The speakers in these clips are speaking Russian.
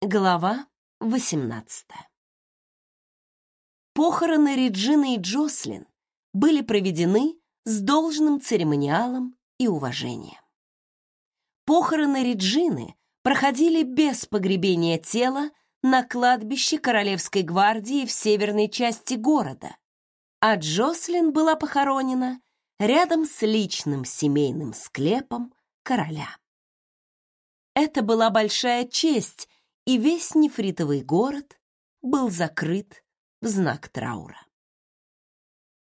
Глава 18 Похороны Реджины и Джослин были проведены с должным церемониалом и уважением. Похороны Реджины проходили без погребения тела на кладбище Королевской гвардии в северной части города, а Джослин была похоронена рядом с личным семейным склепом короля. Это была большая честь и весь нефритовый город был закрыт в знак траура.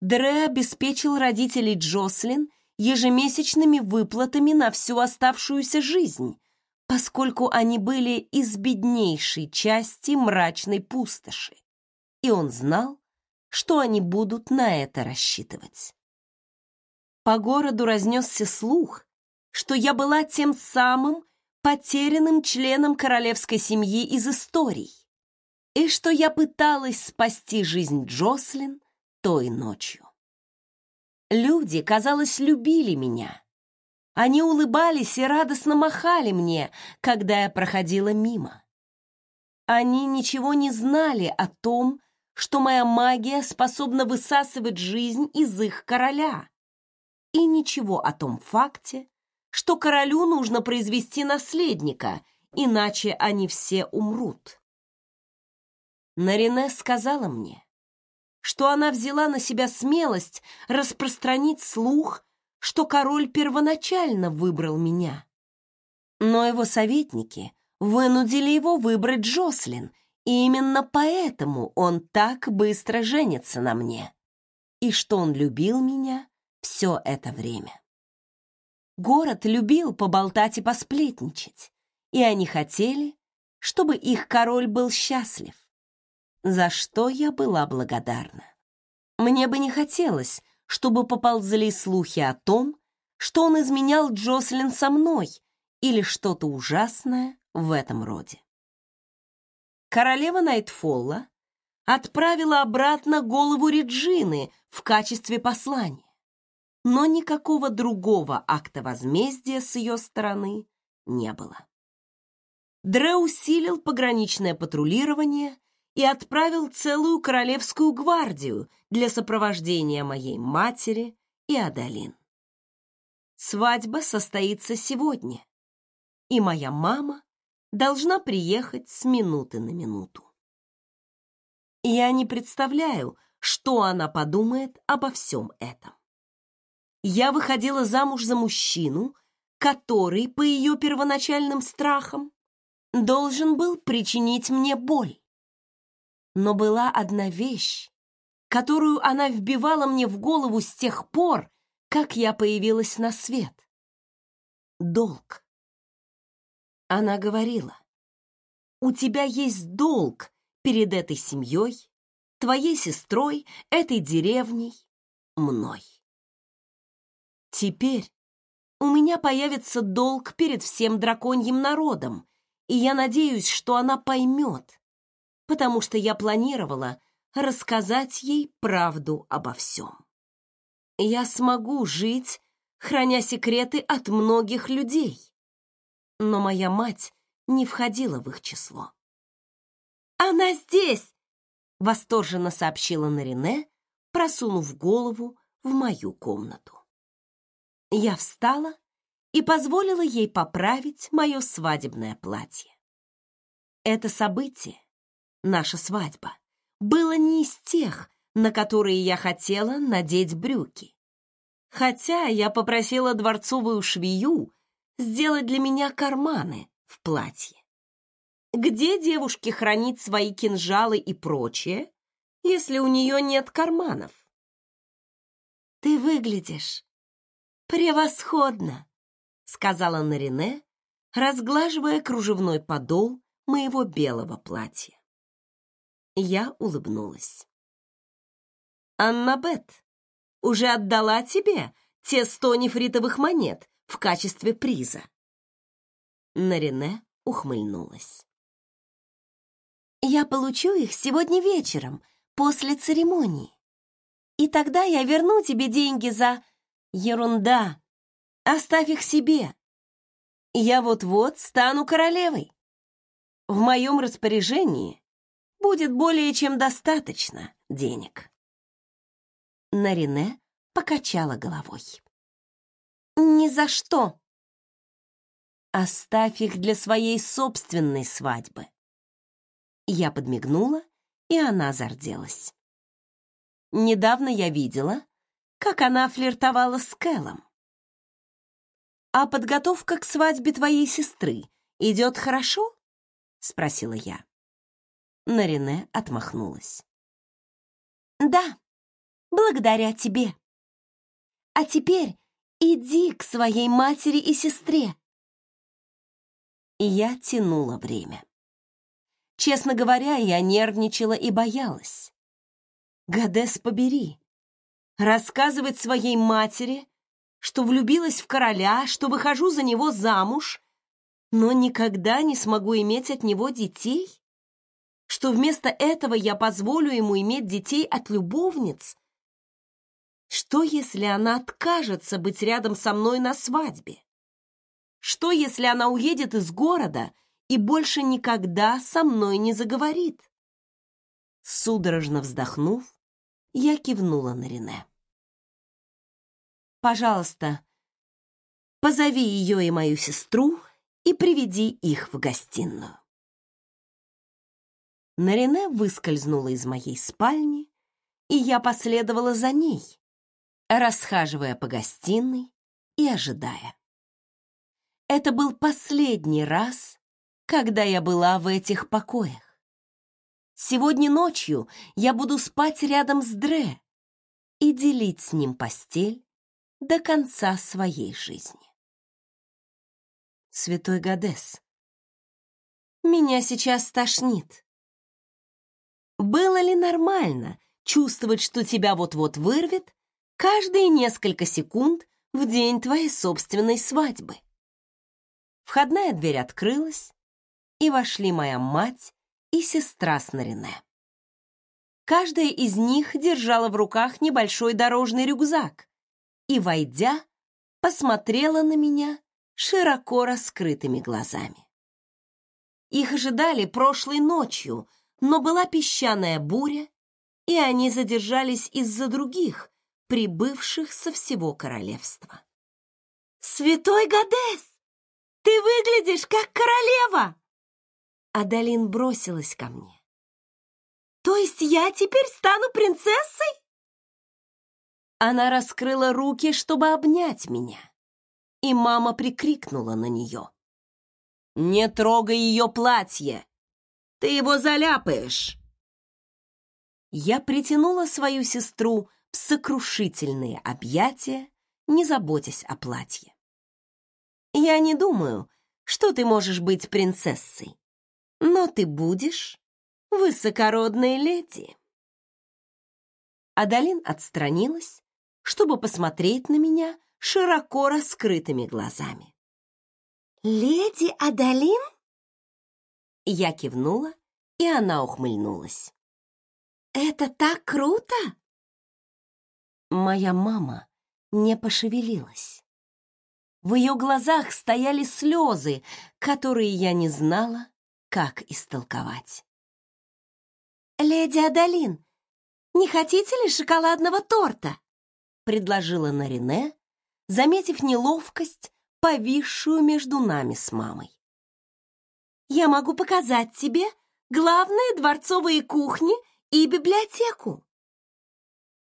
Дре обеспечил родителей Джослин ежемесячными выплатами на всю оставшуюся жизнь, поскольку они были из беднейшей части мрачной пустоши, и он знал, что они будут на это рассчитывать. По городу разнесся слух, что я была тем самым потерянным членом королевской семьи из историй, и что я пыталась спасти жизнь Джослин той ночью. Люди, казалось, любили меня. Они улыбались и радостно махали мне, когда я проходила мимо. Они ничего не знали о том, что моя магия способна высасывать жизнь из их короля, и ничего о том факте, что королю нужно произвести наследника, иначе они все умрут. Нарине сказала мне, что она взяла на себя смелость распространить слух, что король первоначально выбрал меня. Но его советники вынудили его выбрать Джослин, и именно поэтому он так быстро женится на мне. И что он любил меня все это время. Город любил поболтать и посплетничать, и они хотели, чтобы их король был счастлив, за что я была благодарна. Мне бы не хотелось, чтобы поползли слухи о том, что он изменял Джослин со мной или что-то ужасное в этом роде. Королева Найтфолла отправила обратно голову Реджины в качестве послания но никакого другого акта возмездия с ее стороны не было. Дре усилил пограничное патрулирование и отправил целую королевскую гвардию для сопровождения моей матери и Адалин. Свадьба состоится сегодня, и моя мама должна приехать с минуты на минуту. Я не представляю, что она подумает обо всем этом я выходила замуж за мужчину, который, по ее первоначальным страхам, должен был причинить мне боль. Но была одна вещь, которую она вбивала мне в голову с тех пор, как я появилась на свет. Долг. Она говорила, у тебя есть долг перед этой семьей, твоей сестрой, этой деревней, мной. Теперь у меня появится долг перед всем драконьим народом, и я надеюсь, что она поймет, потому что я планировала рассказать ей правду обо всем. Я смогу жить, храня секреты от многих людей, но моя мать не входила в их число. «Она здесь!» — восторженно сообщила Нарине, просунув голову в мою комнату. Я встала и позволила ей поправить мое свадебное платье. Это событие, наша свадьба, было не из тех, на которые я хотела надеть брюки. Хотя я попросила дворцовую швею сделать для меня карманы в платье. Где девушке хранить свои кинжалы и прочее, если у нее нет карманов? Ты выглядишь «Превосходно!» — сказала Нарине, разглаживая кружевной подол моего белого платья. Я улыбнулась. «Аннабет уже отдала тебе те сто нефритовых монет в качестве приза?» Нарине ухмыльнулась. «Я получу их сегодня вечером, после церемонии. И тогда я верну тебе деньги за Ерунда. Оставь их себе. Я вот-вот стану королевой. В моем распоряжении будет более чем достаточно денег. Нарине покачала головой. Ни за что. Оставь их для своей собственной свадьбы. Я подмигнула, и она зарделась. Недавно я видела, как она флиртовала с Кэлом. «А подготовка к свадьбе твоей сестры идет хорошо?» — спросила я. Нарине отмахнулась. «Да, благодаря тебе. А теперь иди к своей матери и сестре». Я тянула время. Честно говоря, я нервничала и боялась. Гадес побери. Рассказывать своей матери, что влюбилась в короля, что выхожу за него замуж, но никогда не смогу иметь от него детей? Что вместо этого я позволю ему иметь детей от любовниц? Что, если она откажется быть рядом со мной на свадьбе? Что, если она уедет из города и больше никогда со мной не заговорит? Судорожно вздохнув, я кивнула на Рене. «Пожалуйста, позови ее и мою сестру и приведи их в гостиную». Нарине выскользнула из моей спальни, и я последовала за ней, расхаживая по гостиной и ожидая. Это был последний раз, когда я была в этих покоях. Сегодня ночью я буду спать рядом с Дре и делить с ним постель до конца своей жизни. Святой Гадес, меня сейчас тошнит. Было ли нормально чувствовать, что тебя вот-вот вырвет каждые несколько секунд в день твоей собственной свадьбы? Входная дверь открылась, и вошли моя мать и сестра с. Каждая из них держала в руках небольшой дорожный рюкзак и, войдя, посмотрела на меня широко раскрытыми глазами. Их ожидали прошлой ночью, но была песчаная буря, и они задержались из-за других, прибывших со всего королевства. «Святой Гадес, ты выглядишь как королева!» Адалин бросилась ко мне. «То есть я теперь стану принцессой?» Она раскрыла руки, чтобы обнять меня, и мама прикрикнула на нее. «Не трогай ее платье! Ты его заляпаешь!» Я притянула свою сестру в сокрушительные объятия, не заботясь о платье. «Я не думаю, что ты можешь быть принцессой, но ты будешь высокородной леди». Адалин отстранилась, чтобы посмотреть на меня широко раскрытыми глазами. «Леди Адалин?» Я кивнула, и она ухмыльнулась. «Это так круто!» Моя мама не пошевелилась. В ее глазах стояли слезы, которые я не знала, как истолковать. «Леди Адалин, не хотите ли шоколадного торта?» Предложила Нарине, заметив неловкость, повисшую между нами с мамой я могу показать тебе главные дворцовые кухни и библиотеку».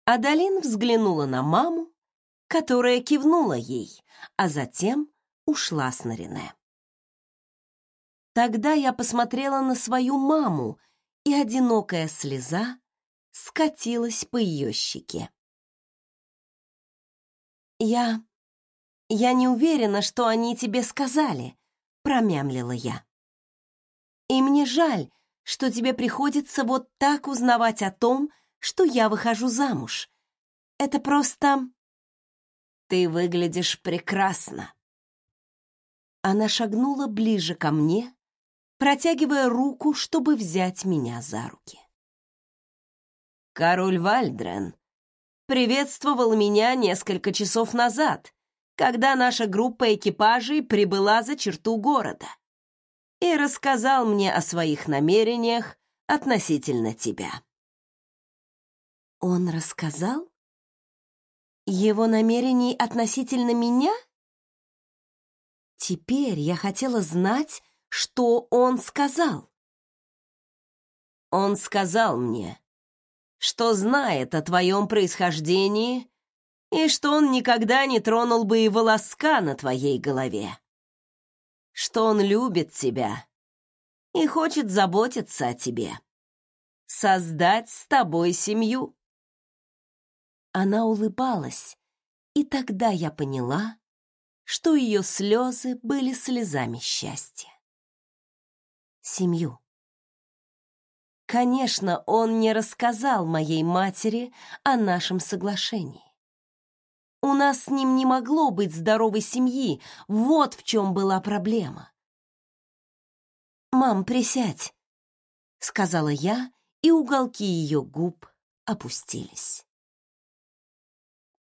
Адалин взглянула на маму, которая кивнула ей, а затем ушла с Нарине. Тогда я посмотрела на свою маму, и одинокая слеза скатилась по ее щеке. «Я... я не уверена, что они тебе сказали», — промямлила я. И мне жаль, что тебе приходится вот так узнавать о том, что я выхожу замуж. Это просто... Ты выглядишь прекрасно. Она шагнула ближе ко мне, протягивая руку, чтобы взять меня за руки. Король Вальдрен приветствовал меня несколько часов назад, когда наша группа экипажей прибыла за черту города. и рассказал мне о своих намерениях относительно тебя. Он рассказал? Его намерений относительно меня? Теперь я хотела знать, что он сказал. Он сказал мне, что знает о твоем происхождении и что он никогда не тронул бы и волоска на твоей голове. Что он любит тебя и хочет заботиться о тебе. Создать с тобой семью. Она улыбалась, и тогда я поняла, что ее слезы были слезами счастья. Семью. Конечно, он не рассказал моей матери о нашем соглашении. У нас с ним не могло быть здоровой семьи, вот в чем была проблема. «Мам, присядь», — сказала я, и уголки ее губ опустились.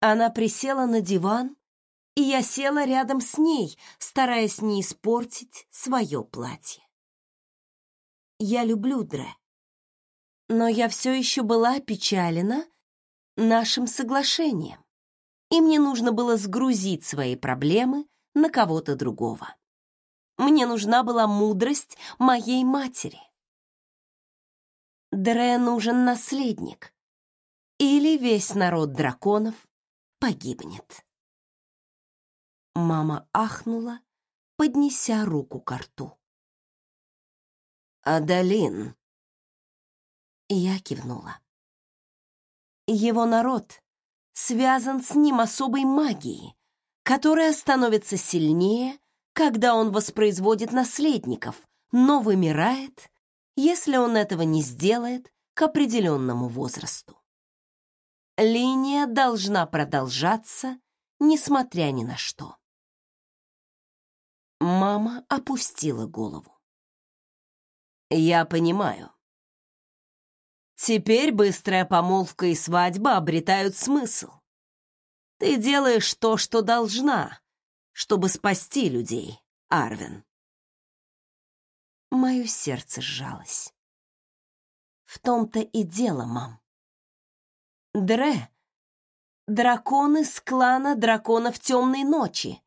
Она присела на диван, и я села рядом с ней, стараясь не испортить свое платье. Я люблю Дре, но я все еще была опечалена нашим соглашением, и мне нужно было сгрузить свои проблемы на кого-то другого. Мне нужна была мудрость моей матери. Дре нужен наследник, или весь народ драконов погибнет. Мама ахнула, поднеся руку к рту. «Адалин!» Я кивнула. Его народ связан с ним особой магией, которая становится сильнее, когда он воспроизводит наследников, но вымирает, если он этого не сделает к определенному возрасту. Линия должна продолжаться, несмотря ни на что. Мама опустила голову. Я понимаю. Теперь быстрая помолвка и свадьба обретают смысл. Ты делаешь то, что должна, чтобы спасти людей, Арвин. Мое сердце сжалось. В том-то и дело, мам. Дре — дракон из клана драконов темной ночи.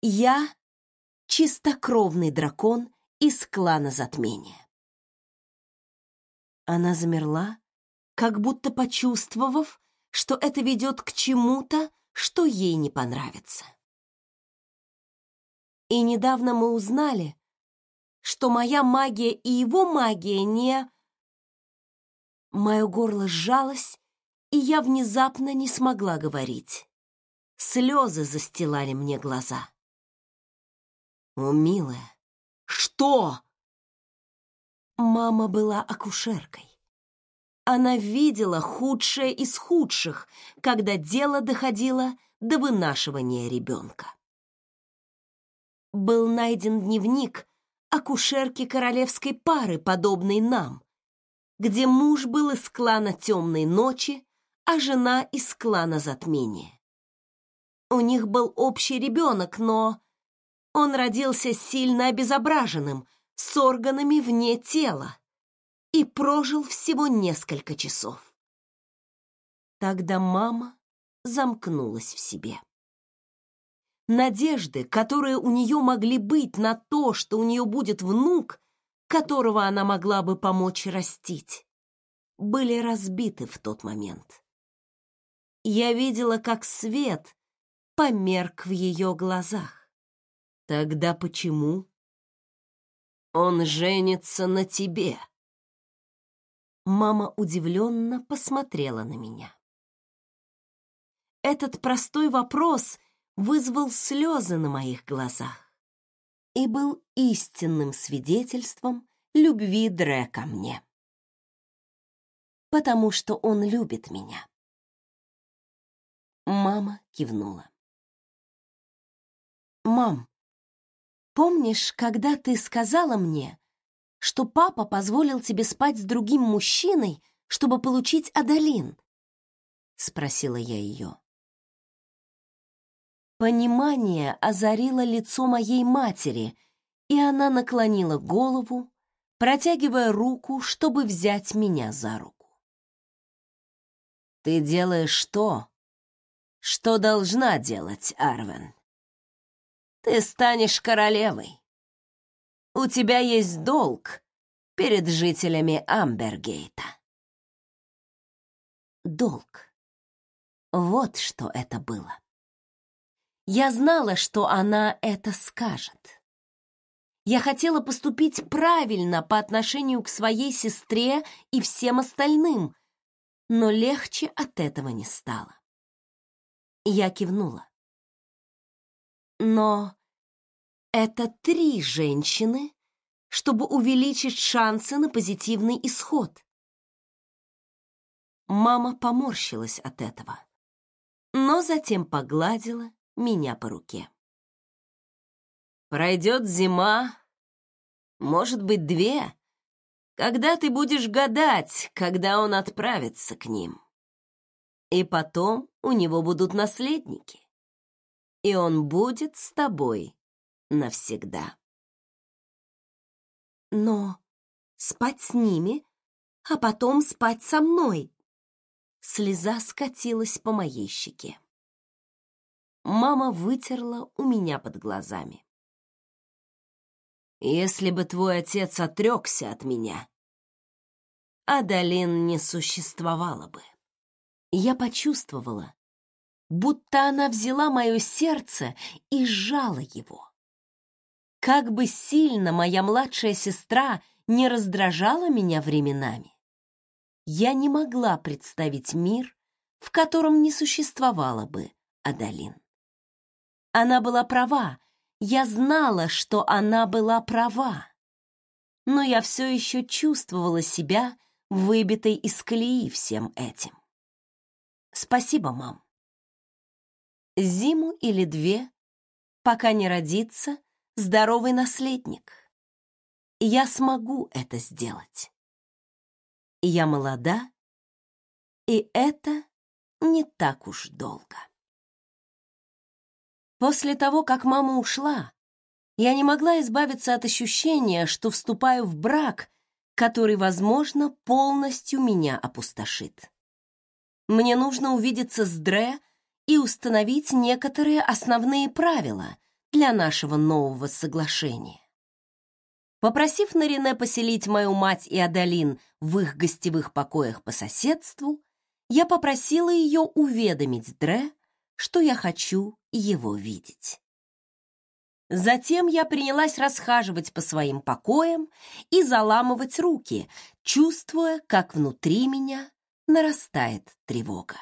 Я — чистокровный дракон из клана затмения. Она замерла, как будто почувствовав, что это ведет к чему-то, что ей не понравится. И недавно мы узнали, что моя магия и его магия не... Мое горло сжалось, и я внезапно не смогла говорить. Слезы застилали мне глаза. «О, милая, что?» Мама была акушеркой. Она видела худшее из худших, когда дело доходило до вынашивания ребенка. Был найден дневник акушерки королевской пары, подобной нам, где муж был из клана темной ночи, а жена из клана затмения. У них был общий ребенок, но он родился сильно обезображенным, с органами вне тела, и прожил всего несколько часов. Тогда мама замкнулась в себе. Надежды, которые у нее могли быть на то, что у нее будет внук, которого она могла бы помочь растить, были разбиты в тот момент я видела, как свет померк в ее глазах. Тогда почему он женится на тебе? Мама удивленно посмотрела на меня. Этот простой вопрос вызвал слезы на моих глазах и был истинным свидетельством любви Дре ко мне. Потому что он любит меня. Мама кивнула. «Мам, помнишь, когда ты сказала мне, что папа позволил тебе спать с другим мужчиной, чтобы получить Адалин?» — спросила я ее. Понимание озарило лицо моей матери, и она наклонила голову, протягивая руку, чтобы взять меня за руку. «Ты делаешь то, что должна делать, Арвен. Ты станешь королевой. У тебя есть долг перед жителями Амбергейта. Долг. Вот что это было. Я знала, что она это скажет. Я хотела поступить правильно по отношению к своей сестре и всем остальным, но легче от этого не стало. Я кивнула. Но это три женщины, чтобы увеличить шансы на позитивный исход. Мама поморщилась от этого, но затем погладила меня по руке. Пройдет зима, может быть, две, когда ты будешь гадать, когда он отправится к ним. И потом у него будут наследники, и он будет с тобой навсегда. Но спать с ними, а потом спать со мной. Слеза скатилась по моей щеке. Мама вытерла у меня под глазами. Если бы твой отец отрекся от меня, Адалин не существовало бы. Я почувствовала, будто она взяла мое сердце и сжала его. Как бы сильно моя младшая сестра не раздражала меня временами, я не могла представить мир, в котором не существовало бы Адалин. Она была права, я знала, что она была права. Но я все еще чувствовала себя выбитой из колеи всем этим. Спасибо, мам. Зиму или две, пока не родится здоровый наследник. Я смогу это сделать. Я молода, и это не так уж долго. После того, как мама ушла, я не могла избавиться от ощущения, что вступаю в брак, который, возможно, полностью меня опустошит. Мне нужно увидеться с Дре и установить некоторые основные правила, для нашего нового соглашения. Попросив Нарине поселить мою мать и Адалин в их гостевых покоях по соседству, я попросила ее уведомить Дре, что я хочу его видеть. Затем я принялась расхаживать по своим покоям и заламывать руки, чувствуя, как внутри меня нарастает тревога.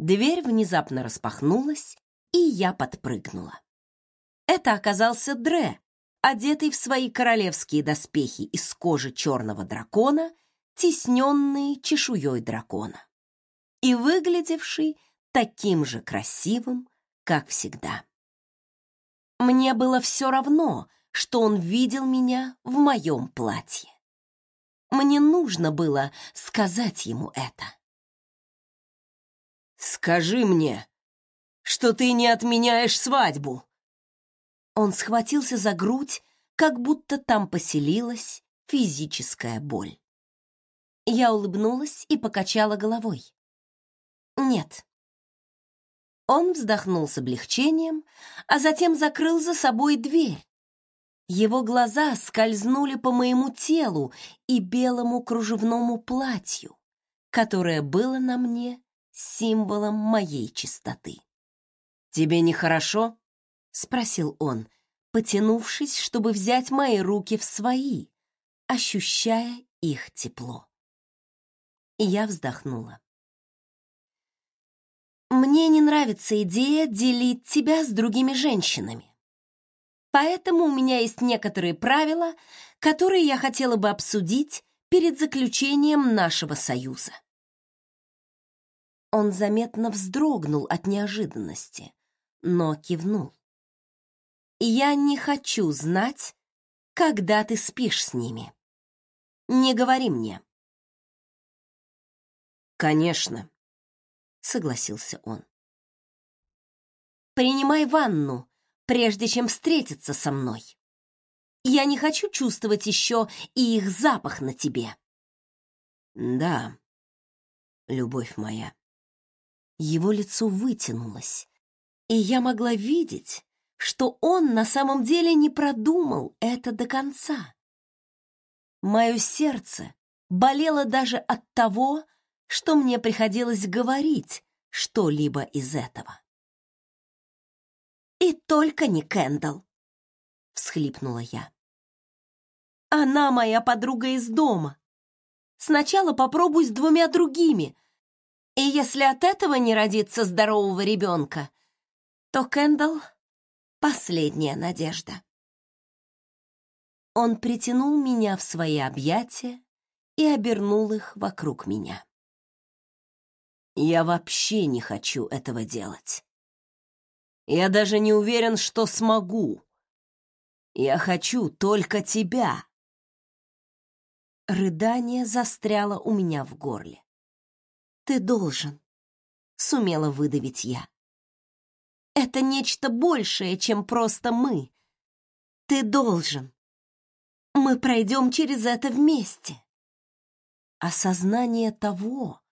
Дверь внезапно распахнулась, и я подпрыгнула. Это оказался Дре, одетый в свои королевские доспехи из кожи черного дракона, тесненные чешуей дракона, и выглядевший таким же красивым, как всегда. Мне было все равно, что он видел меня в моем платье. Мне нужно было сказать ему это. «Скажи мне, что ты не отменяешь свадьбу!» Он схватился за грудь, как будто там поселилась физическая боль. Я улыбнулась и покачала головой. «Нет». Он вздохнул с облегчением, а затем закрыл за собой дверь. Его глаза скользнули по моему телу и белому кружевному платью, которое было на мне символом моей чистоты. «Тебе нехорошо?» — спросил он, потянувшись, чтобы взять мои руки в свои, ощущая их тепло. Я вздохнула. «Мне не нравится идея делить тебя с другими женщинами. Поэтому у меня есть некоторые правила, которые я хотела бы обсудить перед заключением нашего союза». Он заметно вздрогнул от неожиданности, но кивнул. «Я не хочу знать, когда ты спишь с ними. Не говори мне». «Конечно», — согласился он. «Принимай ванну, прежде чем встретиться со мной». Я не хочу чувствовать еще и их запах на тебе. Да, любовь моя. Его лицо вытянулось, и я могла видеть, что он на самом деле не продумал это до конца. Мое сердце болело даже от того, что мне приходилось говорить что-либо из этого. «И только не Кэндалл!» — всхлипнула я. «Она моя подруга из дома. Сначала попробуй с двумя другими, и если от этого не родится здорового ребенка, то Кэндалл — последняя надежда». Он притянул меня в свои объятия и обернул их вокруг меня. Я вообще не хочу этого делать. Я даже не уверен, что смогу. Я хочу только тебя. Рыдание застряло у меня в горле. Ты должен, сумела выдавить я. Это нечто большее, чем просто мы. Ты должен. Мы пройдем через это вместе. Осознание того,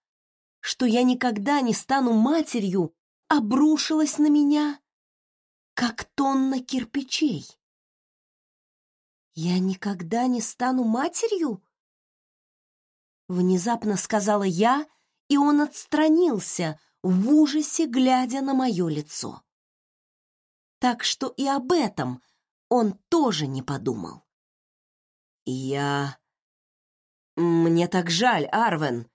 что я никогда не стану матерью, обрушилось на меня, как тонна кирпичей. «Я никогда не стану матерью?» Внезапно сказала я, и он отстранился, в ужасе глядя на мое лицо. Так что и об этом он тоже не подумал. «Я... Мне так жаль, Арвен!»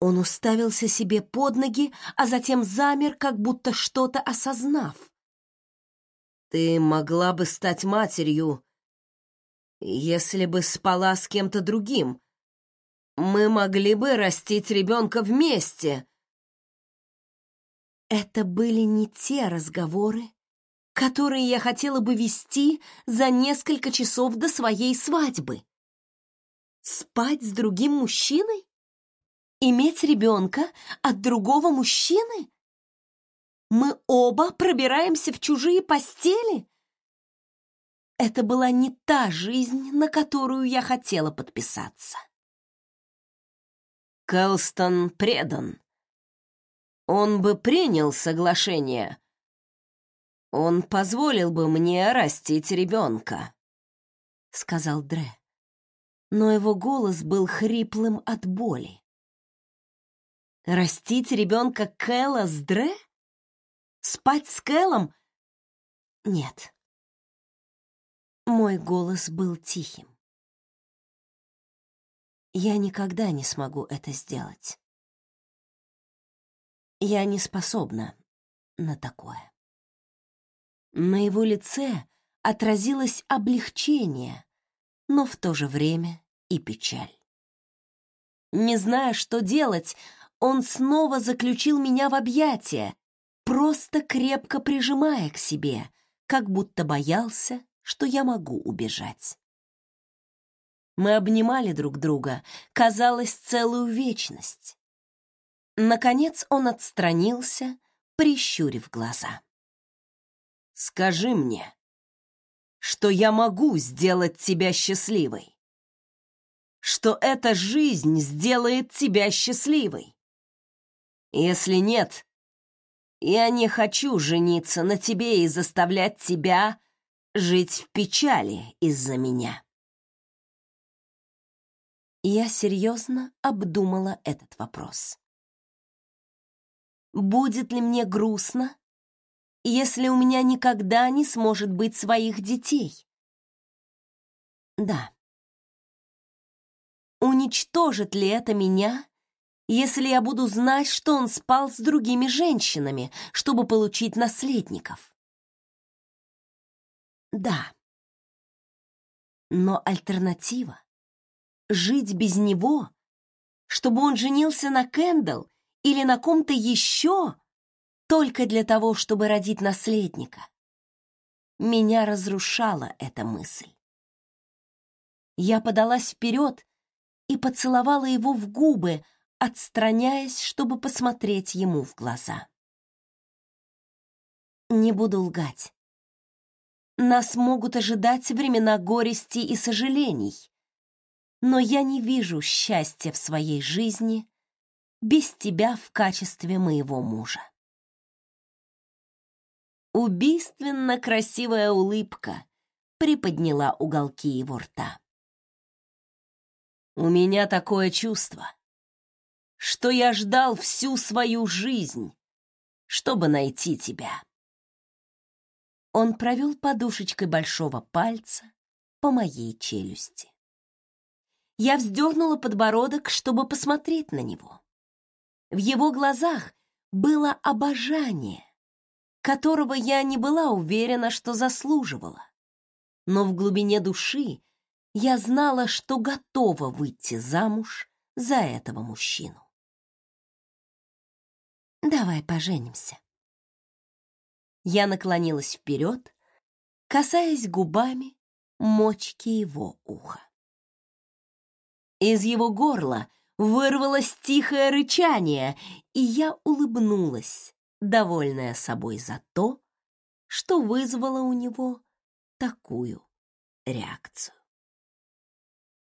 Он уставился себе под ноги, а затем замер, как будто что-то осознав. «Ты могла бы стать матерью, если бы спала с кем-то другим. Мы могли бы растить ребенка вместе». Это были не те разговоры, которые я хотела бы вести за несколько часов до своей свадьбы. Спать с другим мужчиной? Иметь ребенка от другого мужчины? Мы оба пробираемся в чужие постели? Это была не та жизнь, на которую я хотела подписаться. Кэлстон предан. Он бы принял соглашение. Он позволил бы мне растить ребенка, — сказал Дре. Но его голос был хриплым от боли. Растить ребенка Кэлла с Дре? Спать с Кэллом? Нет. Мой голос был тихим. Я никогда не смогу это сделать. Я не способна на такое. На его лице отразилось облегчение, но в то же время и печаль. Не зная, что делать, он снова заключил меня в объятия, просто крепко прижимая к себе, как будто боялся, что я могу убежать. Мы обнимали друг друга, казалось, целую вечность. Наконец он отстранился, прищурив глаза. «Скажи мне, что я могу сделать тебя счастливой, что эта жизнь сделает тебя счастливой. Если нет, я не хочу жениться на тебе и заставлять тебя жить в печали из-за меня. Я серьезно обдумала этот вопрос. Будет ли мне грустно, если у меня никогда не сможет быть своих детей? Да. Уничтожит ли это меня если я буду знать, что он спал с другими женщинами, чтобы получить наследников? Да. Но альтернатива — жить без него, чтобы он женился на Кэндалл или на ком-то еще, только для того, чтобы родить наследника. Меня разрушала эта мысль. Я подалась вперед и поцеловала его в губы, отстраняясь, чтобы посмотреть ему в глаза. Не буду лгать. Нас могут ожидать времена горести и сожалений, но я не вижу счастья в своей жизни без тебя в качестве моего мужа. Убийственно красивая улыбка приподняла уголки его рта. У меня такое чувство, что я ждал всю свою жизнь, чтобы найти тебя. Он провел подушечкой большого пальца по моей челюсти. Я вздернула подбородок, чтобы посмотреть на него. В его глазах было обожание, которого я не была уверена, что заслуживала. Но в глубине души я знала, что готова выйти замуж за этого мужчину. «Давай поженимся». Я наклонилась вперед, касаясь губами мочки его уха. Из его горла вырвалось тихое рычание, и я улыбнулась, довольная собой за то, что вызвало у него такую реакцию.